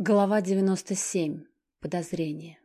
Глава 97. Подозрение.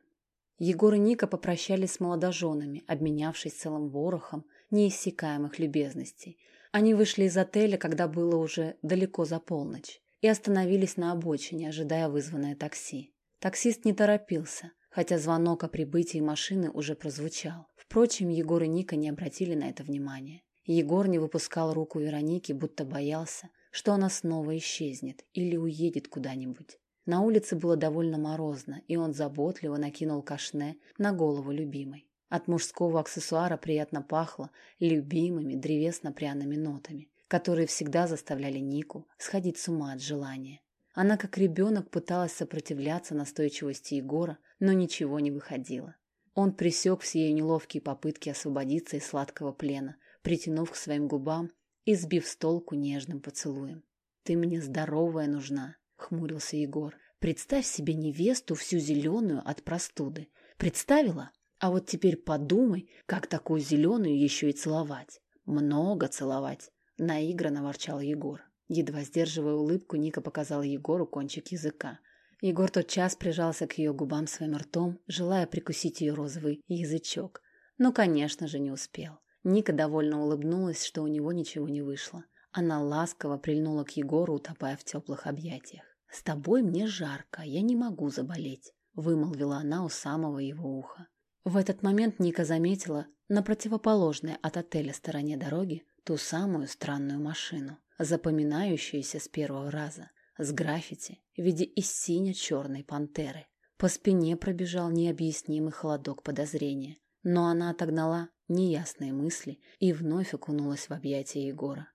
Егор и Ника попрощались с молодоженами, обменявшись целым ворохом неиссякаемых любезностей. Они вышли из отеля, когда было уже далеко за полночь, и остановились на обочине, ожидая вызванное такси. Таксист не торопился, хотя звонок о прибытии машины уже прозвучал. Впрочем, Егор и Ника не обратили на это внимания. Егор не выпускал руку Вероники, будто боялся, что она снова исчезнет или уедет куда-нибудь. На улице было довольно морозно, и он заботливо накинул кашне на голову любимой. От мужского аксессуара приятно пахло любимыми древесно-пряными нотами, которые всегда заставляли Нику сходить с ума от желания. Она, как ребенок, пыталась сопротивляться настойчивости Егора, но ничего не выходило. Он пресек все ее неловкие попытки освободиться из сладкого плена, притянув к своим губам и сбив с толку нежным поцелуем. «Ты мне здоровая нужна», — хмурился Егор. «Представь себе невесту всю зеленую от простуды. Представила? А вот теперь подумай, как такую зеленую еще и целовать. Много целовать», — наигранно ворчал Егор. Едва сдерживая улыбку, Ника показала Егору кончик языка. Егор тотчас прижался к ее губам своим ртом, желая прикусить ее розовый язычок. Но, конечно же, не успел. Ника довольно улыбнулась, что у него ничего не вышло. Она ласково прильнула к Егору, утопая в теплых объятиях. «С тобой мне жарко, я не могу заболеть», — вымолвила она у самого его уха. В этот момент Ника заметила на противоположной от отеля стороне дороги ту самую странную машину, запоминающуюся с первого раза, с граффити в виде из сине-черной пантеры. По спине пробежал необъяснимый холодок подозрения, но она отогнала неясные мысли и вновь окунулась в объятия Егора.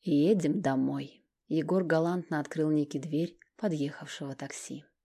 «Едем домой». Егор галантно открыл Нике дверь подъехавшего такси.